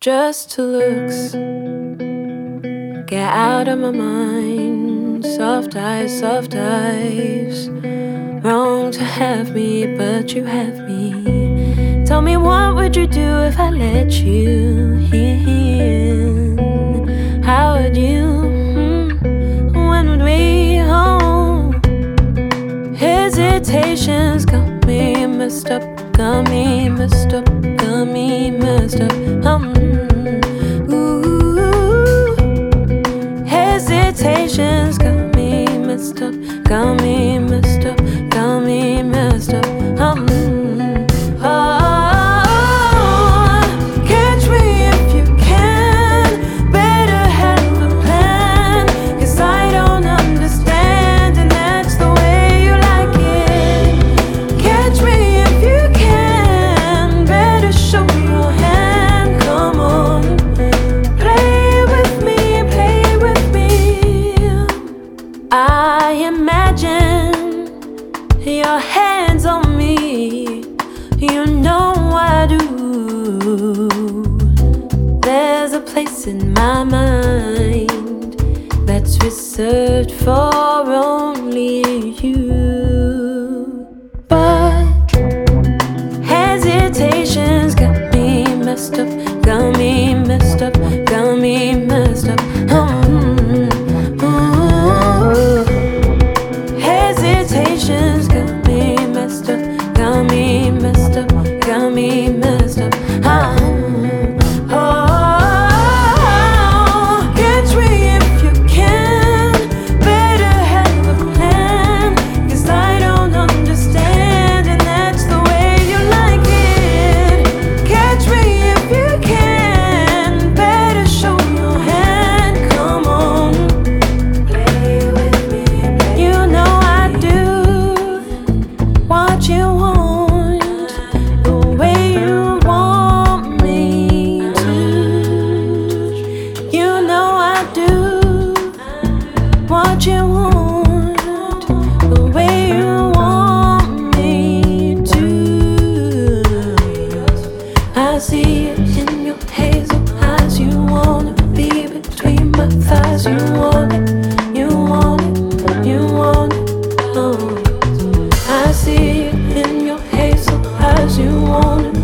just to looks. Get out of my mind. Soft eyes, soft eyes. Wrong to have me, but you have me. Tell me, what would you do if I let you in? How would you? hmm, When would we home? Hesitations got me messed up, got me messed up, got me messed up. Um, hesitations got me messed up, got me messed up, imagine your hands on me. You know I do. There's a place in my mind that's reserved for only you. you want it.